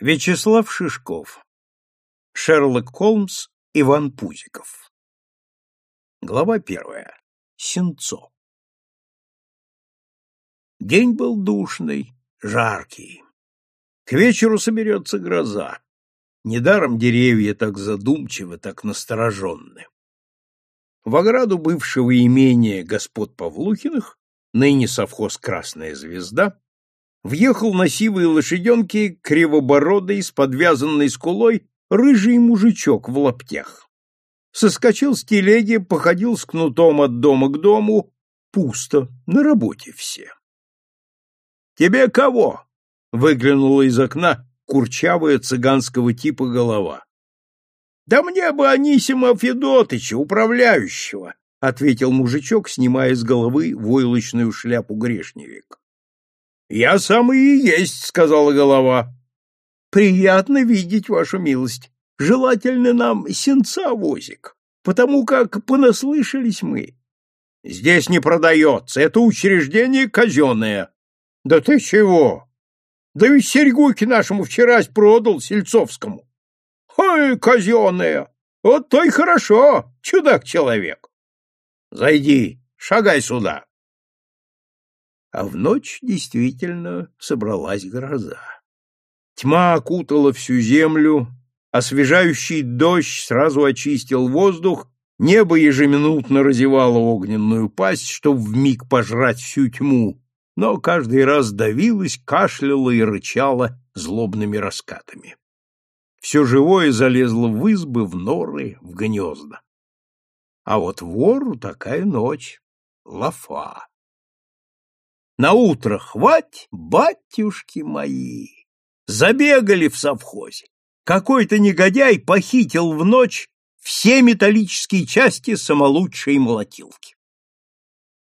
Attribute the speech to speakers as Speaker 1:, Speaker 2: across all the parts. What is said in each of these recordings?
Speaker 1: Вячеслав Шишков. Шерлок Холмс. Иван Пузиков. Глава первая. Сенцо. День был душный, жаркий. К вечеру соберется гроза. Недаром деревья так задумчивы, так настороженны. В ограду бывшего имения господ Павлухиных, ныне совхоз «Красная звезда», въехал на сивой лошаденке кривобородый с подвязанной скулой рыжий мужичок в лаптях. Соскочил с телеги, походил с кнутом от дома к дому, пусто, на работе все. «Тебе кого?» — выглянула из окна курчавая цыганского типа голова. «Да мне бы Анисима Федотыча, управляющего!» — ответил мужичок, снимая с головы войлочную шляпу грешневик. Я самый и есть, сказала голова. Приятно видеть вашу милость. Желательно нам сенца возик, потому как понаслышались мы. Здесь не продается, это учреждение казенное. Да ты чего? Да ведь Серьгуки нашему вчерась продал Сельцовскому. Ой, казенное! Вот то и хорошо, чудак-человек. Зайди, шагай сюда а в ночь действительно собралась гроза. Тьма окутала всю землю, освежающий дождь сразу очистил воздух, небо ежеминутно разевало огненную пасть, чтобы вмиг пожрать всю тьму, но каждый раз давилось, кашляло и рычало злобными раскатами. Все живое залезло в избы, в норы, в гнезда. А вот вору такая ночь — лафа. На утро хвать, батюшки мои! Забегали в совхозе. Какой-то негодяй похитил в ночь все металлические части самолучшей молотилки.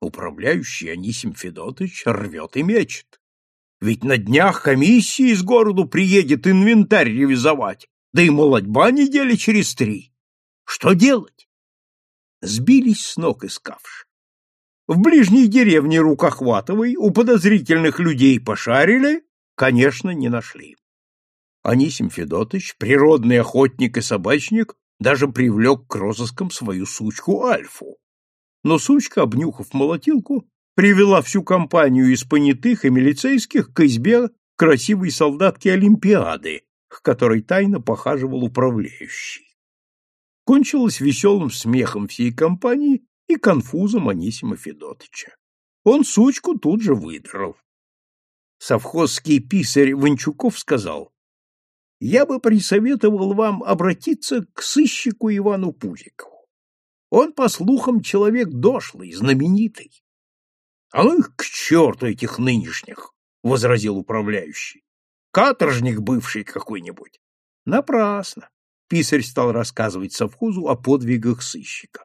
Speaker 1: Управляющий Анисим Федотович рвет и мечет. Ведь на днях комиссия из города приедет инвентарь ревизовать, да и молодьба недели через три. Что делать? Сбились с ног искавши. В ближней деревне Рукохватовой у подозрительных людей пошарили, конечно, не нашли. Анисим Федотович, природный охотник и собачник, даже привлек к розыскам свою сучку Альфу. Но сучка, обнюхав молотилку, привела всю компанию из понятых и милицейских к избе красивой солдатки Олимпиады, к которой тайно похаживал управляющий. Кончилось веселым смехом всей компании и конфузом Анисима Федотыча. Он сучку тут же выдрал. Совхозский писарь Ванчуков сказал, «Я бы присоветовал вам обратиться к сыщику Ивану Пузикову. Он, по слухам, человек дошлый, знаменитый». «А ну их к черту этих нынешних!» — возразил управляющий. «Каторжник бывший какой-нибудь». Напрасно. Писарь стал рассказывать совхозу о подвигах сыщика.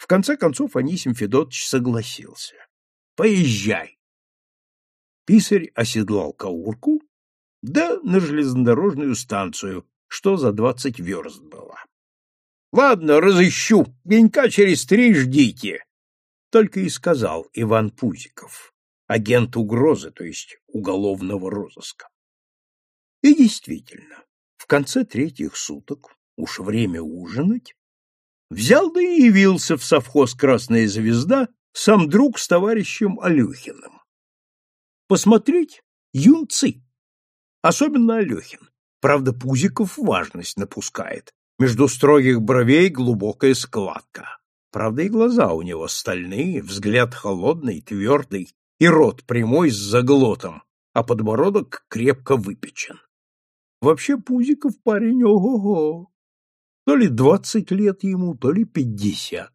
Speaker 1: В конце концов Анисим Федотович согласился. «Поезжай!» Писарь оседлал каурку, да на железнодорожную станцию, что за двадцать верст была. «Ладно, разыщу, денька через три ждите!» Только и сказал Иван Пузиков, агент угрозы, то есть уголовного розыска. И действительно, в конце третьих суток, уж время ужинать, взял да и явился в совхоз «Красная звезда» сам друг с товарищем Алехиным. Посмотреть юнцы, особенно Алехин. Правда, Пузиков важность напускает. Между строгих бровей глубокая складка. Правда, и глаза у него стальные, взгляд холодный, твердый, и рот прямой с заглотом, а подбородок крепко выпечен. Вообще Пузиков парень ого-го. То ли двадцать лет ему, то ли пятьдесят.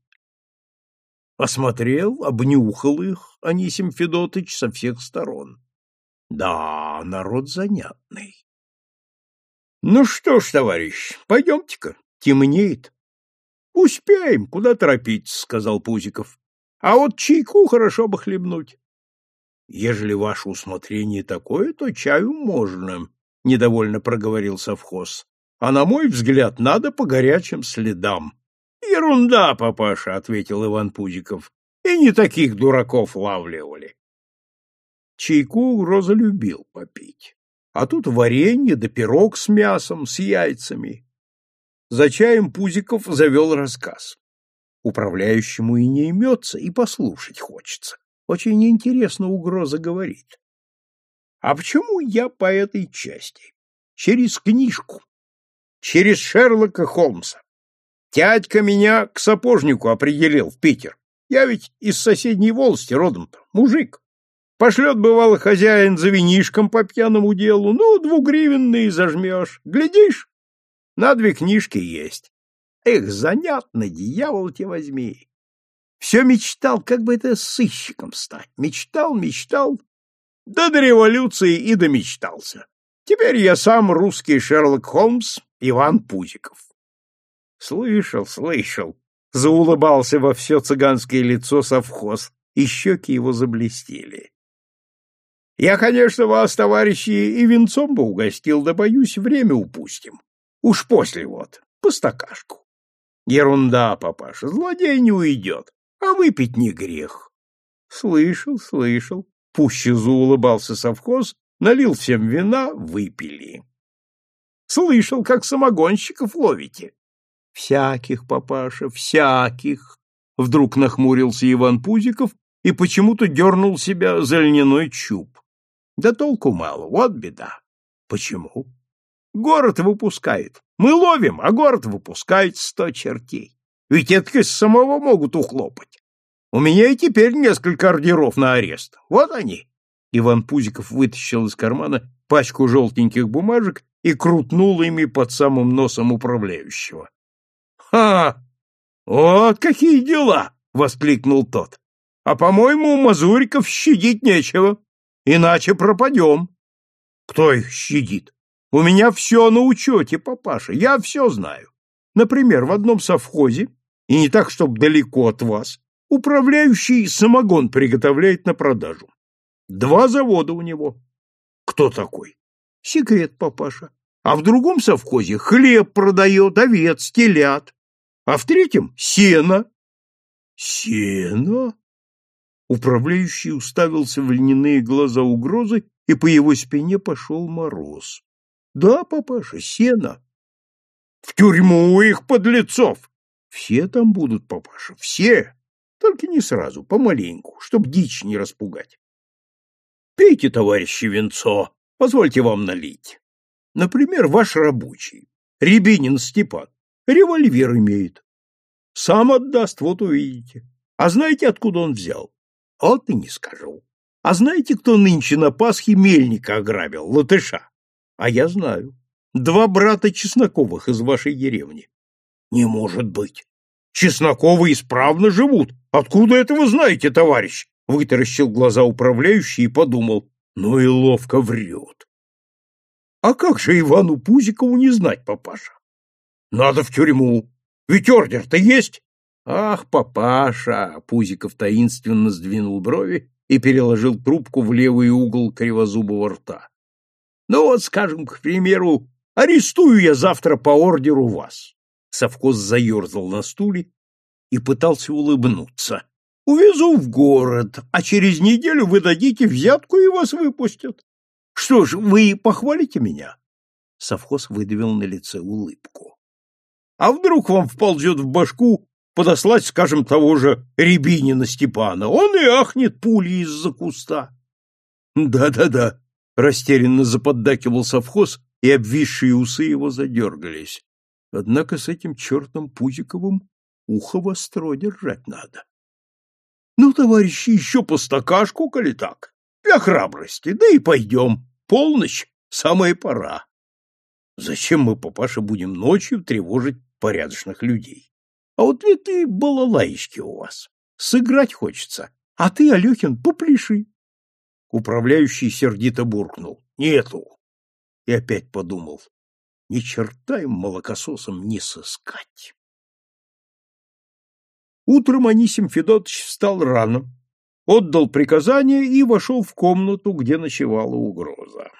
Speaker 1: Осмотрел, обнюхал их Анисим Федотыч со всех сторон. Да, народ занятный. Ну что ж, товарищ, пойдемте-ка, темнеет. Успеем, куда торопиться, сказал Пузиков. А вот чайку хорошо бы хлебнуть. Ежели ваше усмотрение такое, то чаю можно, недовольно проговорил совхоз. А на мой взгляд, надо по горячим следам. Ерунда, папаша, ответил Иван Пузиков. И не таких дураков лавливали. Чайку Роза любил попить. А тут варенье да пирог с мясом, с яйцами. За чаем Пузиков завел рассказ. Управляющему и не имется, и послушать хочется. Очень интересно угроза говорит. А почему я по этой части? Через книжку. Через Шерлока Холмса. Тядька меня к сапожнику определил в Питер. Я ведь из соседней волости родом-то, мужик. Пошлет, бывало, хозяин за винишком по пьяному делу, ну, двугривенный зажмешь. Глядишь, на две книжки есть. Эх, занятно, дьявол тебя возьми. Все мечтал, как бы это сыщиком стать. Мечтал, мечтал, да до революции и домечтался. Теперь я сам русский Шерлок Холмс Иван Пузиков. Слышал, слышал, заулыбался во все цыганское лицо совхоз, и щеки его заблестели. Я, конечно, вас, товарищи, и венцом бы угостил, да, боюсь, время упустим. Уж после вот, по стакашку. Ерунда, папаша, злодей не уйдет, а выпить не грех. Слышал, слышал. Пуще заулыбался совхоз, налил всем вина, выпили. Слышал, как самогонщиков ловите. Всяких, папаша, всяких. Вдруг нахмурился Иван Пузиков и почему-то дернул себя за льняной чуб. Да толку мало, вот беда. Почему? Город выпускает. Мы ловим, а город выпускает сто чертей. Ведь это с самого могут ухлопать. У меня и теперь несколько ордеров на арест. Вот они. Иван Пузиков вытащил из кармана пачку желтеньких бумажек и крутнул ими под самым носом управляющего. «Ха! Вот какие дела!» — воскликнул тот. «А, по-моему, у мазуриков щадить нечего, иначе пропадем». «Кто их щадит? У меня все на учете, папаша, я все знаю. Например, в одном совхозе, и не так, чтобы далеко от вас, управляющий самогон приготовляет на продажу. Два завода у него. Кто такой? Секрет, папаша. А в другом совхозе хлеб продает, овец, телят. А в третьем — сено. Сено? Управляющий уставился в льняные глаза угрозы, и по его спине пошел мороз. Да, папаша, сено. В тюрьму их подлецов. Все там будут, папаша, все. Только не сразу, помаленьку, чтоб дичь не распугать. Пейте, товарищи, венцо, позвольте вам налить. Например, ваш рабочий, Рябинин Степан, револьвер имеет. Сам отдаст, вот увидите. А знаете, откуда он взял? Вот и не скажу. А знаете, кто нынче на Пасхе мельника ограбил, латыша? А я знаю. Два брата Чесноковых из вашей деревни. Не может быть. Чесноковы исправно живут. Откуда это вы знаете, товарищ? Вытаращил глаза управляющий и подумал. Ну и ловко врет. А как же Ивану Пузикову не знать, папаша? Надо в тюрьму. Ведь ордер-то есть. Ах, папаша! Пузиков таинственно сдвинул брови и переложил трубку в левый угол кривозубого рта. Ну вот, скажем, к примеру, арестую я завтра по ордеру вас. Совхоз заерзал на стуле и пытался улыбнуться. Увезу в город, а через неделю вы дадите взятку и вас выпустят. Что ж, вы похвалите меня? Совхоз выдавил на лице улыбку. А вдруг вам вползет в башку подослать, скажем, того же Рябинина Степана? Он и ахнет пулей из-за куста. Да-да-да, растерянно заподдакивал совхоз, и обвисшие усы его задергались. Однако с этим чертом Пузиковым ухо востро держать надо. Ну, товарищи, еще по стакашку, коли так, для храбрости, да и пойдем. Полночь, самая пора. Зачем мы, папаша, будем ночью тревожить порядочных людей? А вот ведь и балалаечки у вас. Сыграть хочется, а ты, Алехин, попляши. Управляющий сердито буркнул. Нету. И опять подумал. Ни черта им молокососом не сыскать. Утром Анисим Федотович встал рано, отдал приказание и вошел в комнату, где ночевала угроза.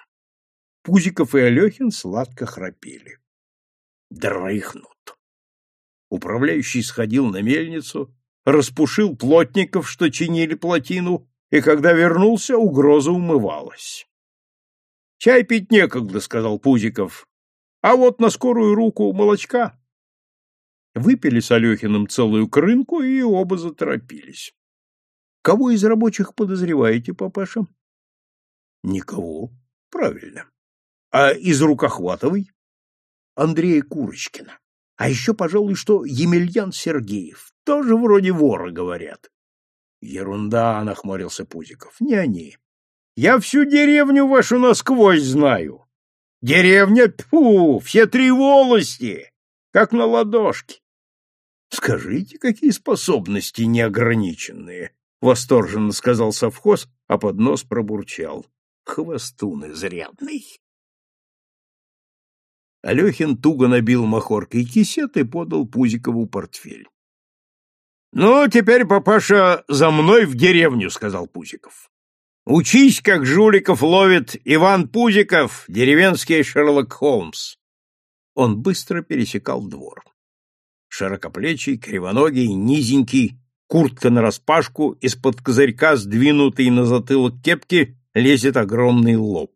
Speaker 1: Пузиков и Алехин сладко храпели. Дрыхнут. Управляющий сходил на мельницу, распушил плотников, что чинили плотину, и когда вернулся, угроза умывалась. — Чай пить некогда, — сказал Пузиков. — А вот на скорую руку молочка. Выпили с Алехиным целую крынку и оба заторопились. — Кого из рабочих подозреваете, папаша? — Никого. Правильно. — А из Рукохватовой? — Андрея Курочкина. А еще, пожалуй, что Емельян Сергеев. Тоже вроде вора, говорят. Ерунда, нахмурился Пузиков. Не они. Я всю деревню вашу насквозь знаю. Деревня, тьфу, все три волости, как на ладошке. Скажите, какие способности неограниченные, восторженно сказал совхоз, а под нос пробурчал. Хвостун изрядный. Алехин туго набил махоркой кисет и подал Пузикову портфель. — Ну, теперь, папаша, за мной в деревню, — сказал Пузиков. — Учись, как жуликов ловит Иван Пузиков, деревенский Шерлок Холмс. Он быстро пересекал двор. Широкоплечий, кривоногий, низенький, куртка нараспашку, из-под козырька, сдвинутый на затылок кепки, лезет огромный лоб.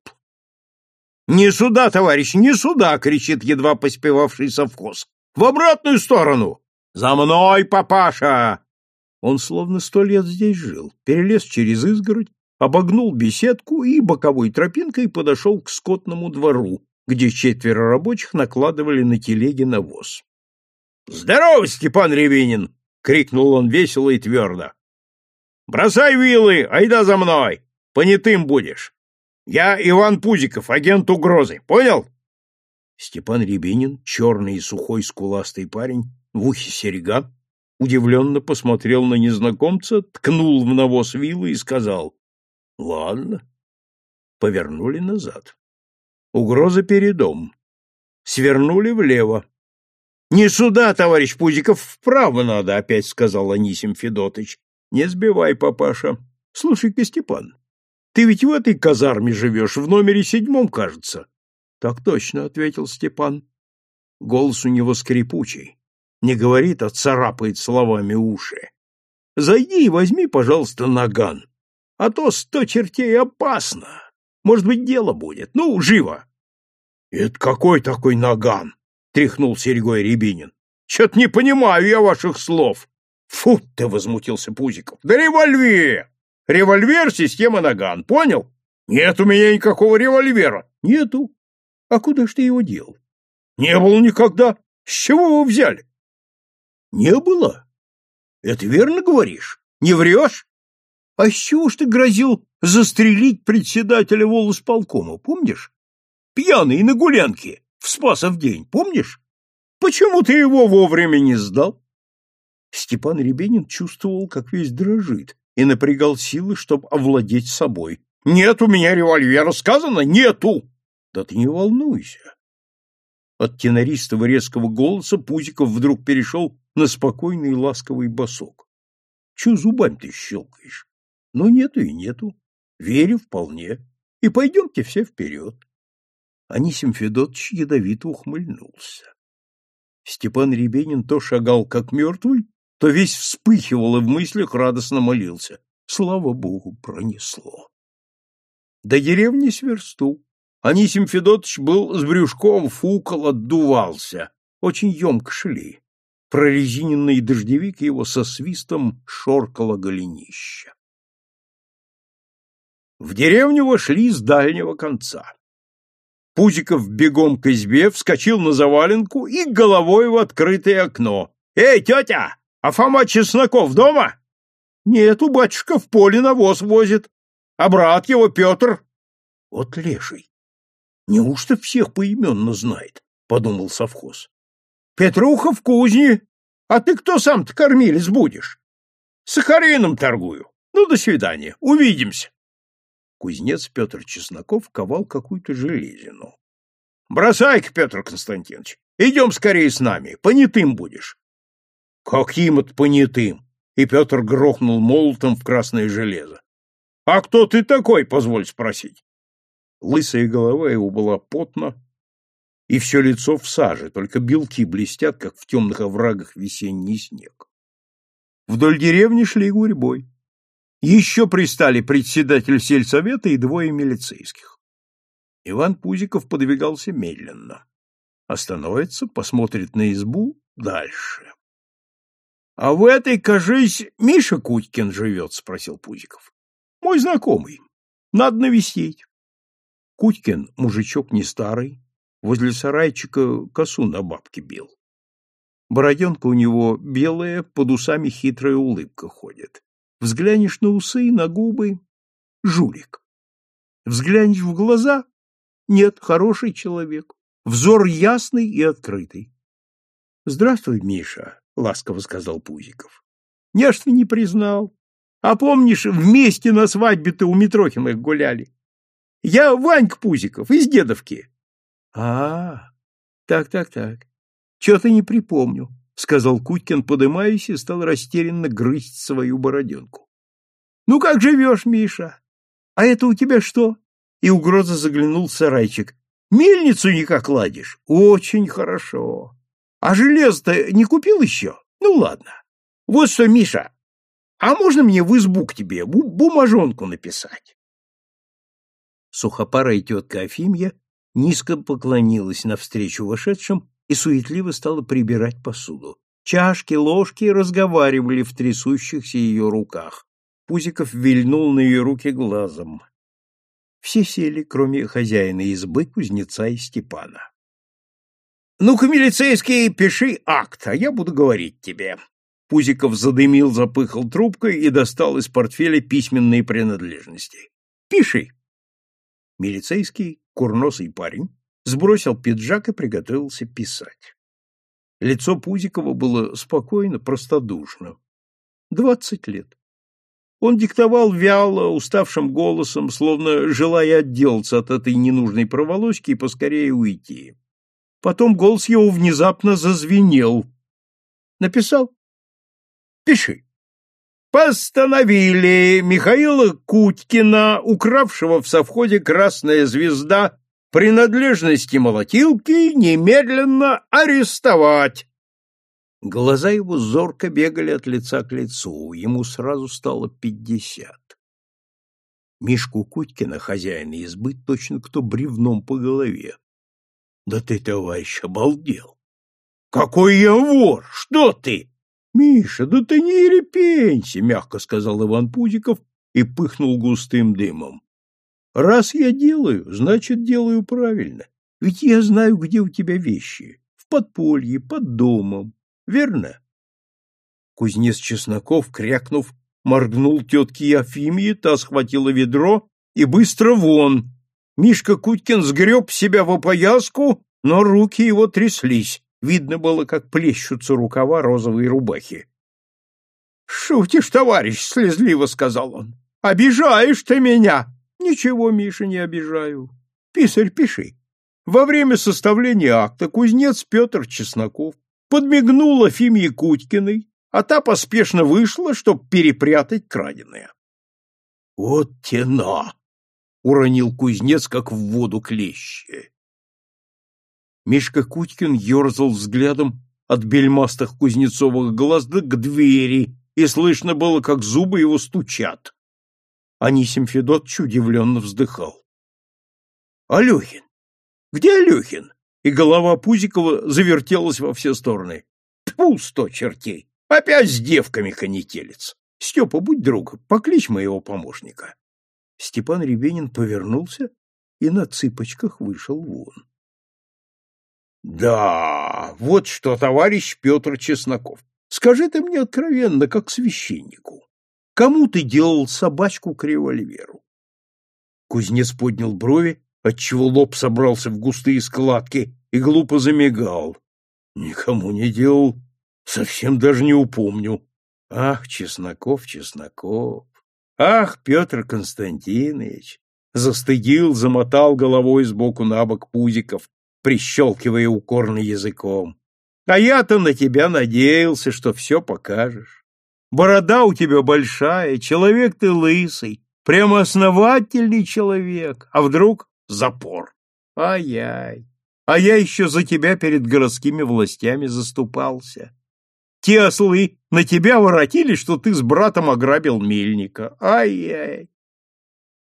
Speaker 1: «Не сюда, товарищ, не сюда!» — кричит едва поспевавший совхоз. «В обратную сторону!» «За мной, папаша!» Он словно сто лет здесь жил, перелез через изгородь, обогнул беседку и боковой тропинкой подошел к скотному двору, где четверо рабочих накладывали на телеги навоз. «Здорово, Степан Ревинин!» — крикнул он весело и твердо. «Бросай вилы, айда за мной! Понятым будешь!» Я Иван Пузиков, агент угрозы. Понял? Степан Рябинин, черный и сухой скуластый парень, в ухе серега, удивленно посмотрел на незнакомца, ткнул в навоз вилы и сказал «Ладно». Повернули назад. Угроза передом. Свернули влево. «Не сюда, товарищ Пузиков, вправо надо», — опять сказал Анисим Федотыч. «Не сбивай, папаша. Слушай-ка, Степан, ты ведь в этой казарме живешь, в номере седьмом, кажется. — Так точно, — ответил Степан. Голос у него скрипучий. Не говорит, а царапает словами уши. — Зайди и возьми, пожалуйста, наган. А то сто чертей опасно. Может быть, дело будет. Ну, живо! — Это какой такой наган? — тряхнул Серегой Рябинин. — Чё-то не понимаю я ваших слов. — Фу ты! — возмутился Пузиков. — Да револьвер! Револьвер система Наган, понял? Нет у меня никакого револьвера. Нету. А куда ж ты его дел? Не было никогда. С чего вы взяли? Не было. Это верно говоришь? Не врешь? А с чего ж ты грозил застрелить председателя волосполкома, помнишь? Пьяный на гулянке, в Спасов день, помнишь? Почему ты его вовремя не сдал? Степан Рябинин чувствовал, как весь дрожит, и напрягал силы, чтобы овладеть собой. «Нет у меня револьвера, сказано, нету!» «Да ты не волнуйся!» От тенористого резкого голоса Пузиков вдруг перешел на спокойный ласковый босок. «Чего зубами ты щелкаешь? Ну, нету и нету. Верю вполне. И пойдемте все вперед». Анисим Федотович ядовито ухмыльнулся. Степан Рябинин то шагал как мертвый, то весь вспыхивал и в мыслях радостно молился. Слава богу, пронесло. До деревни сверсту. Анисим Федотович был с брюшком, фукал, отдувался. Очень емко шли. Прорезиненный дождевик его со свистом шоркало голенища. В деревню вошли с дальнего конца. Пузиков бегом к избе вскочил на заваленку и головой в открытое окно. «Эй, тетя, а Фома Чесноков дома? Нет, у батюшка в поле навоз возит. А брат его Петр? Вот леший. Неужто всех поименно знает? Подумал совхоз. Петруха в кузне. А ты кто сам-то кормилец будешь? Сахарином торгую. Ну, до свидания. Увидимся. Кузнец Петр Чесноков ковал какую-то железину. Бросай-ка, Петр Константинович, идем скорее с нами, понятым будешь. Каким это понятым? И Петр грохнул молотом в красное железо. А кто ты такой, позволь спросить? Лысая голова его была потна, и все лицо в саже, только белки блестят, как в темных оврагах весенний снег. Вдоль деревни шли гурьбой. Еще пристали председатель сельсовета и двое милицейских. Иван Пузиков подвигался медленно. Остановится, посмотрит на избу, дальше. — А в этой, кажись, Миша Кутькин живет? — спросил Пузиков. — Мой знакомый. Надо навестить. Кутькин, мужичок не старый, возле сарайчика косу на бабке бил. Бороденка у него белая, под усами хитрая улыбка ходит. Взглянешь на усы, на губы — жулик. Взглянешь в глаза — нет, хороший человек. Взор ясный и открытый. — Здравствуй, Миша, — ласково сказал Пузиков. — Не что не признал. А помнишь, вместе на свадьбе-то у Митрохиных гуляли? Я Ванька Пузиков из Дедовки. — А, так-так-так. Чего-то не припомню, — сказал Кутькин, подымаясь, и стал растерянно грызть свою бороденку. — Ну, как живешь, Миша? А это у тебя что? И угроза заглянул сарайчик. — Мельницу никак ладишь? Очень хорошо. А железо-то не купил еще? Ну, ладно. Вот что, Миша, а можно мне в избу к тебе бумажонку написать? Сухопарая тетка Афимья низко поклонилась навстречу вошедшим и суетливо стала прибирать посуду. Чашки, ложки разговаривали в трясущихся ее руках. Пузиков вильнул на ее руки глазом. Все сели, кроме хозяина избы, кузнеца и Степана. — Ну-ка, милицейский, пиши акт, а я буду говорить тебе. Пузиков задымил, запыхал трубкой и достал из портфеля письменные принадлежности. — Пиши. Милицейский, курносый парень, сбросил пиджак и приготовился писать. Лицо Пузикова было спокойно, простодушно. Двадцать лет. Он диктовал вяло, уставшим голосом, словно желая отделаться от этой ненужной проволочки и поскорее уйти. Потом голос его внезапно зазвенел. Написал? Пиши. Постановили Михаила Кутькина, укравшего в совходе «Красная звезда» принадлежности молотилки немедленно арестовать. Глаза его зорко бегали от лица к лицу, ему сразу стало пятьдесят. Мишку Кутькина, хозяина избы, точно кто бревном по голове. Да ты, товарищ, обалдел! Какой я вор! Что ты? Миша, да ты не ерепенься, мягко сказал Иван Пузиков и пыхнул густым дымом. Раз я делаю, значит, делаю правильно. Ведь я знаю, где у тебя вещи. В подполье, под домом. Верно? Кузнец Чесноков, крякнув, моргнул тетке Ефимии, та схватила ведро и быстро вон. Мишка Кутькин сгреб себя в опояску, но руки его тряслись. Видно было, как плещутся рукава розовой рубахи. — Шутишь, товарищ, — слезливо сказал он. — Обижаешь ты меня! Ничего, Миша, не обижаю. Писарь, пиши. Во время составления акта кузнец Петр Чесноков подмигнул Афимье Кутькиной, а та поспешно вышла, чтобы перепрятать краденое. — Вот тена! — уронил кузнец, как в воду клещи. Мишка Кутькин ерзал взглядом от бельмастых кузнецовых глаз к двери, и слышно было, как зубы его стучат. Анисим Федотович удивленно вздыхал. «Алехин! Где Алехин?» И голова Пузикова завертелась во все стороны. Тьфу, сто чертей! Опять с девками конетелец! Степа, будь друг, покличь моего помощника. Степан Рябинин повернулся и на цыпочках вышел вон. Да, вот что, товарищ Петр Чесноков, скажи ты мне откровенно, как священнику, Кому ты делал собачку к револьверу? Кузнец поднял брови, отчего лоб собрался в густые складки и глупо замигал. Никому не делал, совсем даже не упомню. Ах, Чесноков, Чесноков! Ах, Петр Константинович! Застыдил, замотал головой сбоку на бок пузиков, прищелкивая укорно языком. А я-то на тебя надеялся, что все покажешь. Борода у тебя большая, человек ты лысый, прямо основательный человек, а вдруг запор. Ай-яй, а я еще за тебя перед городскими властями заступался. Те ослы на тебя воротили, что ты с братом ограбил мельника. Ай-яй.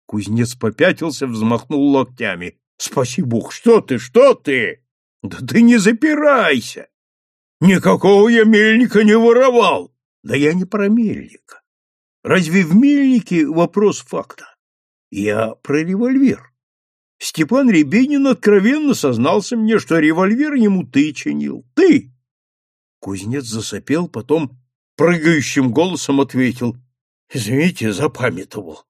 Speaker 1: Кузнец попятился, взмахнул локтями. Спаси бог, что ты, что ты? Да ты не запирайся! Никакого я мельника не воровал! Да я не про мельника. Разве в мельнике вопрос факта? Я про револьвер. Степан Рябинин откровенно сознался мне, что револьвер ему ты чинил. Ты! Кузнец засопел, потом прыгающим голосом ответил. Извините, запамятовал.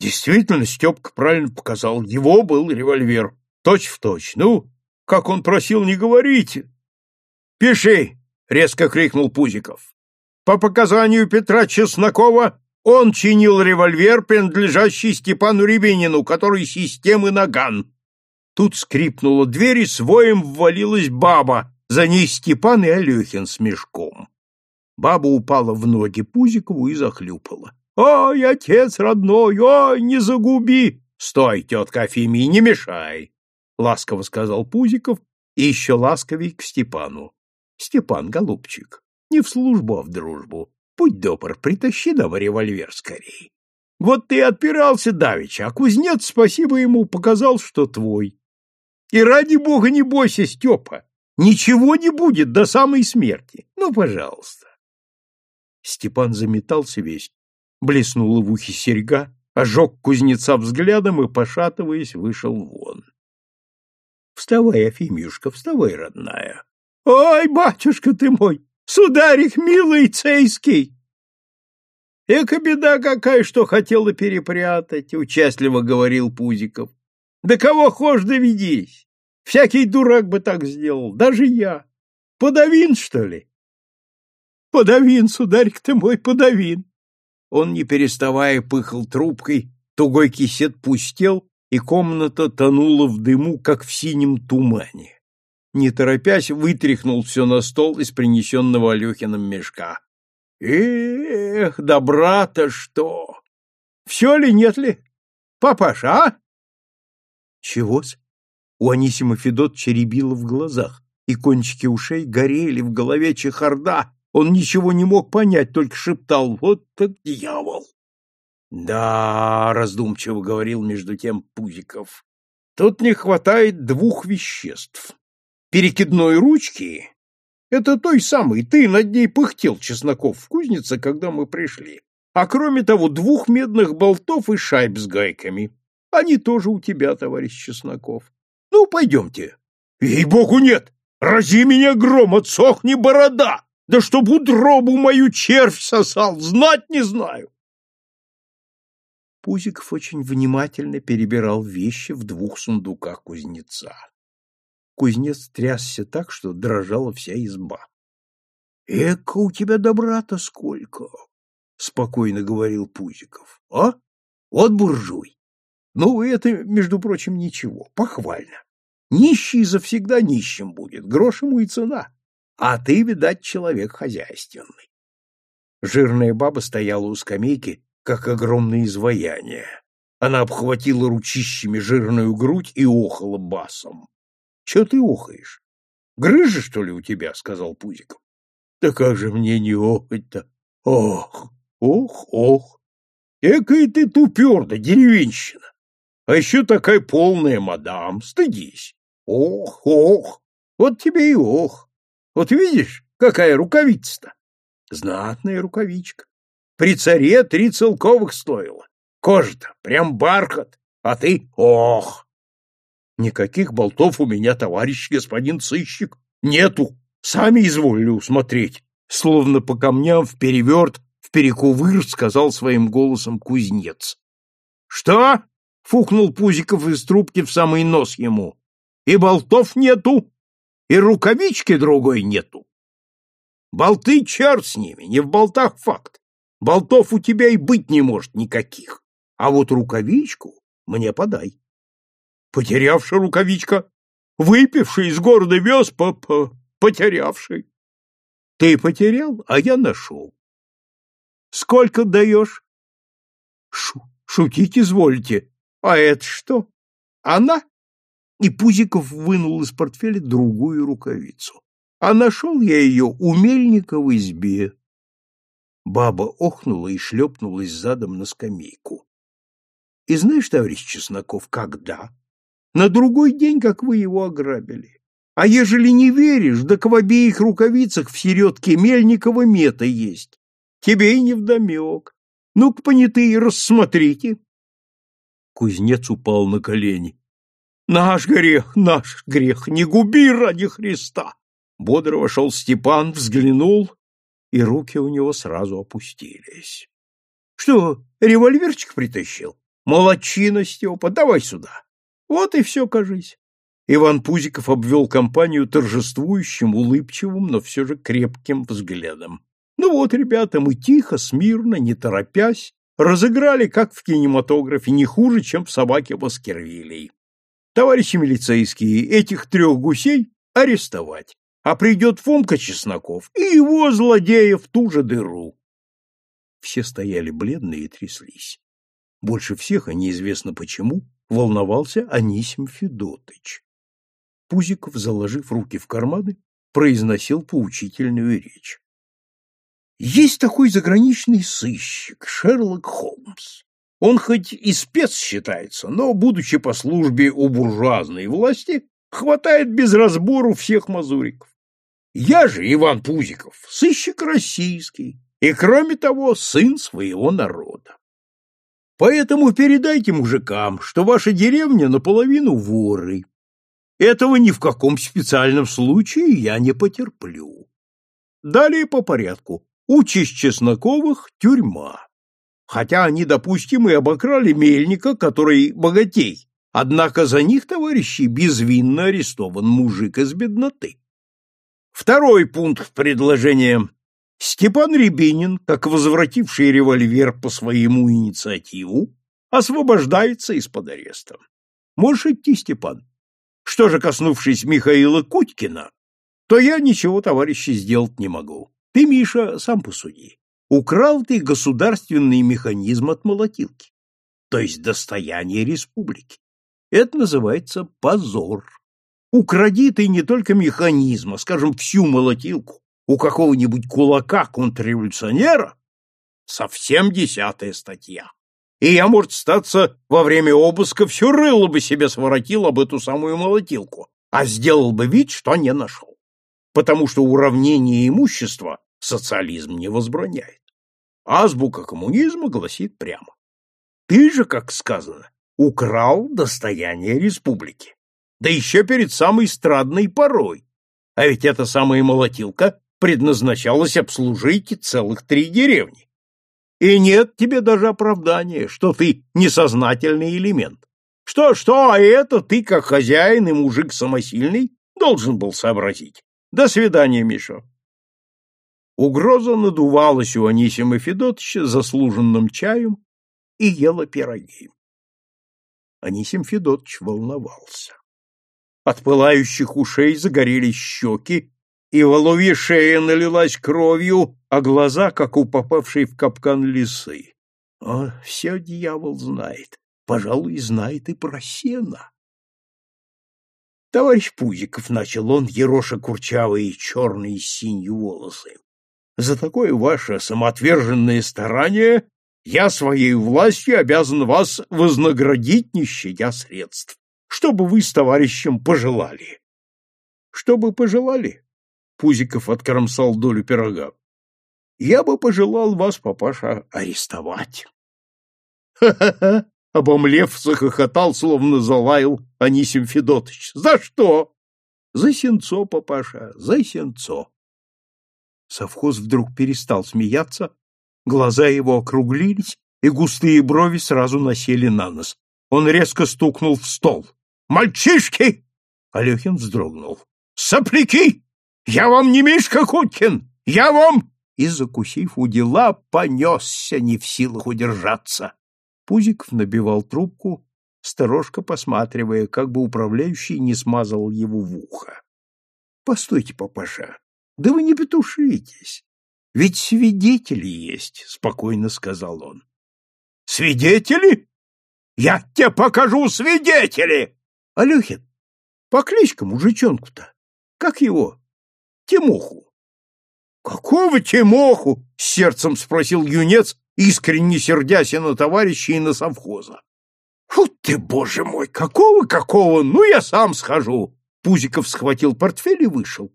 Speaker 1: Действительно, Степка правильно показал. Его был револьвер. Точь в точь. Ну, как он просил, не говорите. Пиши, резко крикнул Пузиков. По показанию Петра Чеснокова он чинил револьвер, принадлежащий Степану Рябинину, который системы Наган. Тут скрипнула дверь, и с воем ввалилась баба, за ней Степан и Алехин с мешком. Баба упала в ноги Пузикову и захлюпала. «Ой, отец родной, ой, не загуби!» «Стой, тетка Афимия, не мешай!» — ласково сказал Пузиков и еще ласковей к Степану. «Степан, голубчик, не в службу, а в дружбу. Будь добр, притащи нам револьвер скорей. Вот ты отпирался давеча, а кузнец, спасибо ему, показал, что твой. И ради бога не бойся, Степа, ничего не будет до самой смерти. Ну, пожалуйста. Степан заметался весь, блеснула в ухе серьга, ожег кузнеца взглядом и, пошатываясь, вышел вон. — Вставай, Афимюшка, вставай, родная. — Ой, батюшка ты мой! Сударик милый цейский! Эка беда какая, что хотела перепрятать, — участливо говорил Пузиков. Да кого хошь доведись! Всякий дурак бы так сделал, даже я. Подавин, что ли? Подавин, сударик ты мой, подавин. Он, не переставая, пыхал трубкой, тугой кисет пустел, и комната тонула в дыму, как в синем тумане не торопясь, вытряхнул все на стол из принесенного Алехиным мешка. Эх, добра-то что! Все ли, нет ли? Папаша, а? Чего-с? У Анисима Федот черебило в глазах, и кончики ушей горели, в голове чехарда. Он ничего не мог понять, только шептал «Вот так дьявол!» «Да», — раздумчиво говорил между тем Пузиков, — «тут не хватает двух веществ перекидной ручки — это той самой, ты над ней пыхтел, Чесноков, в кузнице, когда мы пришли. А кроме того, двух медных болтов и шайб с гайками. Они тоже у тебя, товарищ Чесноков. Ну, пойдемте. Ей-богу, нет! Рази меня гром, отсохни борода! Да чтоб утробу мою червь сосал, знать не знаю! Пузиков очень внимательно перебирал вещи в двух сундуках кузнеца. Кузнец трясся так, что дрожала вся изба. — Эка у тебя добра-то сколько! — спокойно говорил Пузиков. — А? Вот буржуй! Ну, это, между прочим, ничего, похвально. Нищий завсегда нищим будет, грош ему и цена. А ты, видать, человек хозяйственный. Жирная баба стояла у скамейки, как огромное изваяние. Она обхватила ручищами жирную грудь и охала басом. Че ты охаешь? Грыжа, что ли, у тебя? — сказал Пузиков. — Да как же мне не охать-то? Ох, ох, ох! Экая ты туперда, деревенщина! А еще такая полная мадам, стыдись! Ох, ох! Вот тебе и ох! Вот видишь, какая рукавица-то? Знатная рукавичка. При царе три целковых стоила. Кожа-то прям бархат, а ты — ох! Никаких болтов у меня, товарищ господин сыщик, нету. Сами изволили усмотреть. Словно по камням в переверт, в перекувыр, сказал своим голосом кузнец. Что? Фукнул Пузиков из трубки в самый нос ему. И болтов нету, и рукавички другой нету. Болты черт с ними, не в болтах факт. Болтов у тебя и быть не может никаких. А вот рукавичку мне подай потерявший рукавичка, выпивший из города вез, по -по потерявший. Ты потерял, а я нашел. Сколько даешь? Шу шутить извольте. А это что? Она? И Пузиков вынул из портфеля другую рукавицу. А нашел я ее у мельника в избе. Баба охнула и шлепнулась задом на скамейку. И знаешь, товарищ Чесноков, когда? На другой день, как вы его ограбили. А ежели не веришь, так в обеих рукавицах в середке Мельникова мета есть. Тебе и не вдомек. Ну-ка, понятые, рассмотрите. Кузнец упал на колени. Наш грех, наш грех, не губи ради Христа. Бодро вошел Степан, взглянул, и руки у него сразу опустились. — Что, револьверчик притащил? Молодчина, Степа, давай сюда. Вот и все, кажись. Иван Пузиков обвел компанию торжествующим, улыбчивым, но все же крепким взглядом. Ну вот, ребята, мы тихо, смирно, не торопясь, разыграли, как в кинематографе, не хуже, чем в собаке Баскервилей. Товарищи милицейские, этих трех гусей арестовать а придет Фомка Чесноков и его, злодея, в ту же дыру. Все стояли бледные и тряслись. Больше всех, а неизвестно почему, волновался Анисим Федотыч. Пузиков, заложив руки в карманы, произносил поучительную речь. Есть такой заграничный сыщик, Шерлок Холмс. Он хоть и спец считается, но, будучи по службе у буржуазной власти, хватает без разбору всех мазуриков. Я же, Иван Пузиков, сыщик российский, и, кроме того, сын своего народа. Поэтому передайте мужикам, что ваша деревня наполовину воры. Этого ни в каком специальном случае я не потерплю. Далее по порядку. Участь Чесноковых — тюрьма. Хотя они, допустим, и обокрали мельника, который богатей, однако за них, товарищи, безвинно арестован мужик из бедноты. Второй пункт предложения. Степан Рябинин, как возвративший револьвер по своему инициативу, освобождается из-под ареста. Можешь идти, Степан. Что же, коснувшись Михаила Кутькина, то я ничего, товарищи, сделать не могу. Ты, Миша, сам посуди. Украл ты государственный механизм от молотилки, то есть достояние республики. Это называется позор. Укради ты не только механизм, а, скажем, всю молотилку у какого-нибудь кулака контрреволюционера, совсем десятая статья. И я, может, статься, во время обыска все рыло бы себе своротил об эту самую молотилку, а сделал бы вид, что не нашел. Потому что уравнение имущества социализм не возбраняет. Азбука коммунизма гласит прямо. Ты же, как сказано, украл достояние республики да еще перед самой страдной порой. А ведь эта самая молотилка предназначалась обслужить целых три деревни. И нет тебе даже оправдания, что ты несознательный элемент. Что-что, а это ты, как хозяин и мужик самосильный, должен был сообразить. До свидания, Миша. Угроза надувалась у Анисима Федотовича заслуженным чаем и ела пироги. Анисим Федотович волновался. От пылающих ушей загорелись щеки, и воловья шея налилась кровью, а глаза, как у попавшей в капкан лисы. О, все дьявол знает, пожалуй, знает и про сено. Товарищ Пузиков, начал он, ероша курчавые черные с синью волосы, за такое ваше самоотверженное старание я своей властью обязан вас вознаградить, не щадя средств. Что бы вы с товарищем пожелали? Что бы пожелали? Пузиков откромсал долю пирога. Я бы пожелал вас, папаша, арестовать. Ха-ха-ха! Обомлев, захохотал, словно залаял Анисим Федотович. За что? За сенцо, папаша, за сенцо. Совхоз вдруг перестал смеяться, глаза его округлились, и густые брови сразу насели на нос. Он резко стукнул в стол. Мальчишки! Алехин вздрогнул. Сопляки! Я вам не Мишка Куткин! Я вам... И, закусив у дела, понесся, не в силах удержаться. Пузиков набивал трубку, сторожка посматривая, как бы управляющий не смазал его в ухо. — Постойте, папаша, да вы не петушитесь. Ведь свидетели есть, — спокойно сказал он. — Свидетели? Я тебе покажу свидетели! Алехин, покличка мужичонку-то. Как его? Тимоху. Какого Тимоху? С сердцем спросил юнец, искренне сердясь и на товарища, и на совхоза. Фу ты, боже мой, какого-какого, ну я сам схожу. Пузиков схватил портфель и вышел.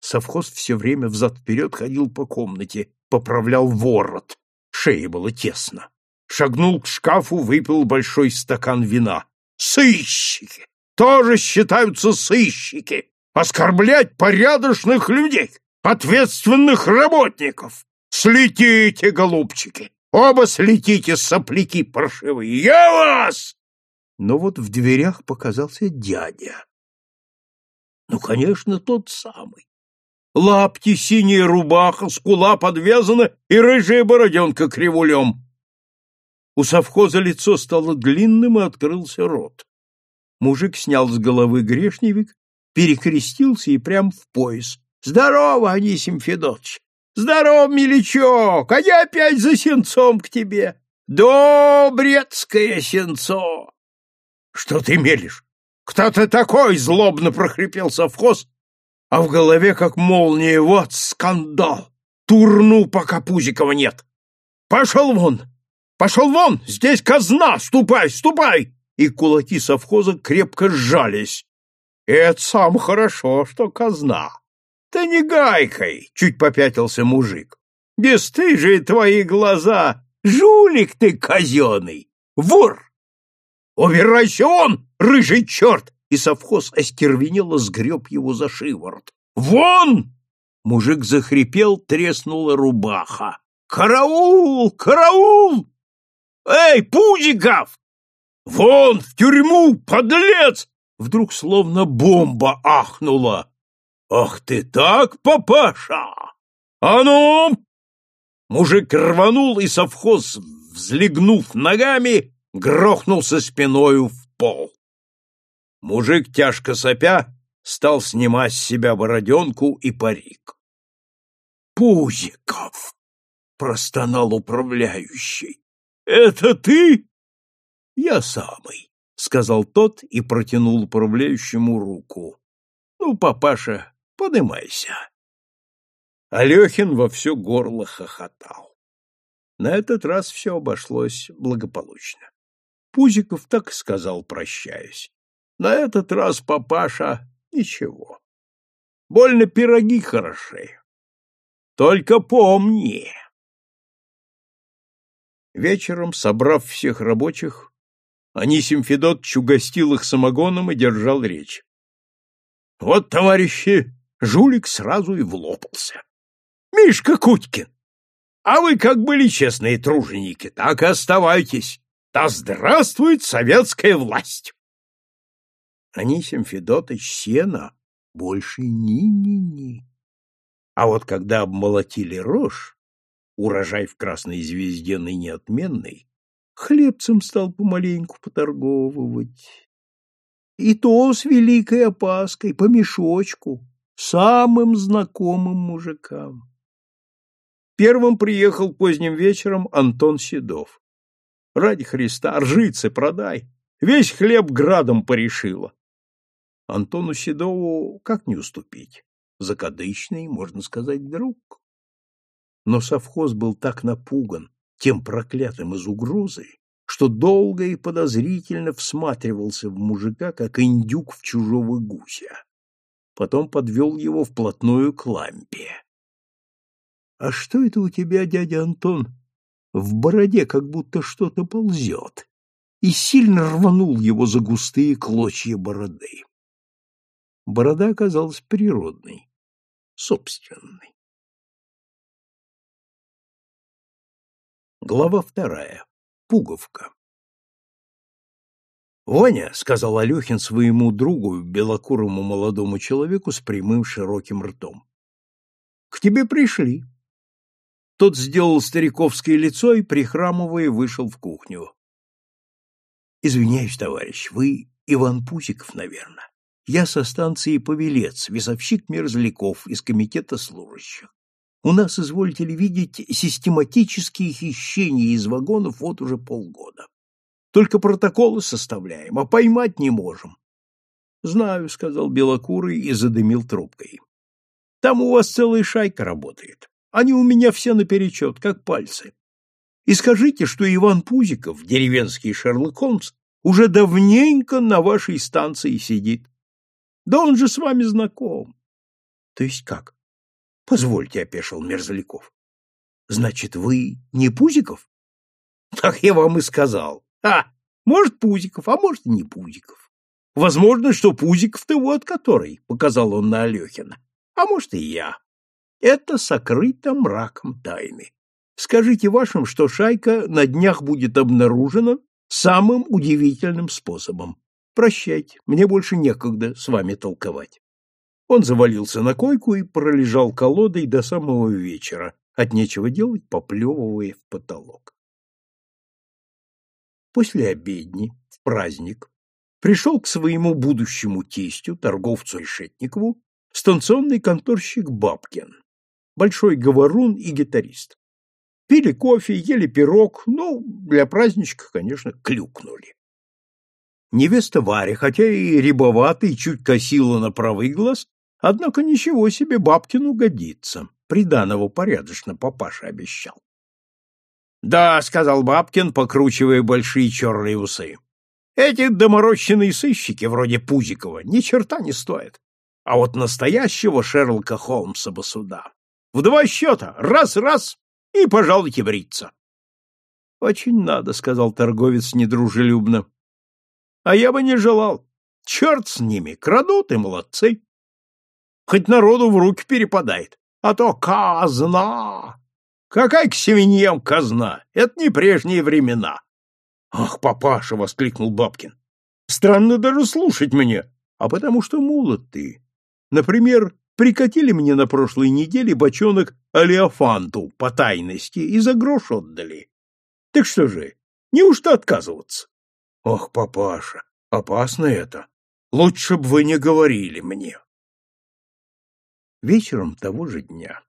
Speaker 1: Совхоз все время взад-вперед ходил по комнате, поправлял ворот. Шее было тесно. Шагнул к шкафу, выпил большой стакан вина. Сыщики! Тоже считаются сыщики! Оскорблять порядочных людей, ответственных работников! Слетите, голубчики! Оба слетите, сопляки паршивые! Я вас! Но вот в дверях показался дядя. Ну, конечно, тот самый. Лапти, синяя рубаха, скула подвязана и рыжая бороденка кривулем. У совхоза лицо стало длинным и открылся рот. Мужик снял с головы грешневик, перекрестился и прям в пояс. — Здорово, Анисим Федотович! Здорово, милячок! А я опять за сенцом к тебе! Добрецкое сенцо! — Что ты мелешь? Кто ты такой? — злобно прохрипел совхоз, а в голове, как молния, вот скандал! Турну, пока Пузикова нет! Пошел вон! Пошел вон! Здесь казна! Ступай, ступай! И кулаки совхоза крепко сжались. Это сам хорошо, что казна. Ты не гайкой, чуть попятился мужик. Бестыжие твои глаза! Жулик ты казенный! Вор! Убирайся он, рыжий черт! И совхоз остервенело сгреб его за шиворот. Вон! Мужик захрипел, треснула рубаха. «Караул! Караул! Эй, Пузиков! Вон, в тюрьму, подлец! Вдруг словно бомба ахнула. Ах ты так, папаша! А ну! Мужик рванул, и совхоз, взлегнув ногами, грохнулся спиною в пол. Мужик, тяжко сопя, стал снимать с себя бороденку и парик. «Пузиков!» — простонал управляющий. Это ты? Я самый, сказал тот и протянул управляющему руку. Ну, папаша, подымайся. Алехин во все горло хохотал. На этот раз все обошлось благополучно. Пузиков так сказал, прощаясь. На этот раз папаша ничего. Больно пироги хороши. Только помни, Вечером, собрав всех рабочих, Анисим Федотович угостил их самогоном и держал речь. Вот, товарищи, жулик сразу и влопался. Мишка Кутькин, а вы как были честные труженики, так и оставайтесь. Да здравствует советская власть! Анисим Федотович сена больше ни-ни-ни. А вот когда обмолотили рожь, урожай в красной звезде ныне отменный, хлебцем стал помаленьку поторговывать. И то с великой опаской, по мешочку, самым знакомым мужикам. Первым приехал поздним вечером Антон Седов. Ради Христа, ржицы продай, весь хлеб градом порешила. Антону Седову как не уступить? Закадычный, можно сказать, друг. Но совхоз был так напуган тем проклятым из угрозы, что долго и подозрительно всматривался в мужика, как индюк в чужого гуся. Потом подвел его вплотную к лампе. — А что это у тебя, дядя Антон? В бороде как будто что-то ползет. И сильно рванул его за густые клочья бороды. Борода оказалась природной, собственной. Глава вторая. Пуговка. «Ваня», — сказал Алехин своему другу, белокурому молодому человеку с прямым широким ртом, — «к тебе пришли». Тот сделал стариковское лицо и, прихрамывая, вышел в кухню. «Извиняюсь, товарищ, вы Иван Пусиков, наверное. Я со станции Павелец, весовщик Мерзляков из комитета служащих. У нас, извольте ли видеть, систематические хищения из вагонов вот уже полгода. Только протоколы составляем, а поймать не можем. — Знаю, — сказал Белокурый и задымил трубкой. — Там у вас целая шайка работает. Они у меня все наперечет, как пальцы. и скажите, что Иван Пузиков, деревенский Шерлок Холмс, уже давненько на вашей станции сидит. Да он же с вами знаком. То есть как? Позвольте, опешил Мерзляков. Значит, вы не Пузиков? Так я вам и сказал. А, может, Пузиков, а может, не Пузиков. Возможно, что Пузиков-то вот который, показал он на Алехина. А может, и я. Это сокрыто мраком тайны. Скажите вашим, что шайка на днях будет обнаружена самым удивительным способом. Прощайте, мне больше некогда с вами толковать. Он завалился на койку и пролежал колодой до самого вечера, от нечего делать, поплевывая в потолок. После обедни, в праздник, пришел к своему будущему тестю, торговцу Решетникову, станционный конторщик Бабкин, большой говорун и гитарист. Пили кофе, ели пирог, ну, для праздничка, конечно, клюкнули. Невеста Варя, хотя и рябовата, и чуть косила на правый глаз, однако ничего себе Бабкину годится. Приданого порядочно папаша обещал. — Да, — сказал Бабкин, покручивая большие черные усы. — Эти доморощенные сыщики, вроде Пузикова, ни черта не стоят. А вот настоящего Шерлока Холмса бы сюда. В два счета, раз-раз, и пожалуйте бриться. — Очень надо, — сказал торговец недружелюбно. — А я бы не желал. Черт с ними, крадут и молодцы. Хоть народу в руки перепадает. А то казна! Какая к свиньям казна? Это не прежние времена. — Ах, папаша! — воскликнул Бабкин. — Странно даже слушать мне, а потому что молод ты. Например, Прикатили мне на прошлой неделе бочонок алиофанту по тайности и за грош отдали. Так что же, неужто отказываться? Ох, папаша, опасно это. Лучше б вы не говорили мне. Вечером того же дня,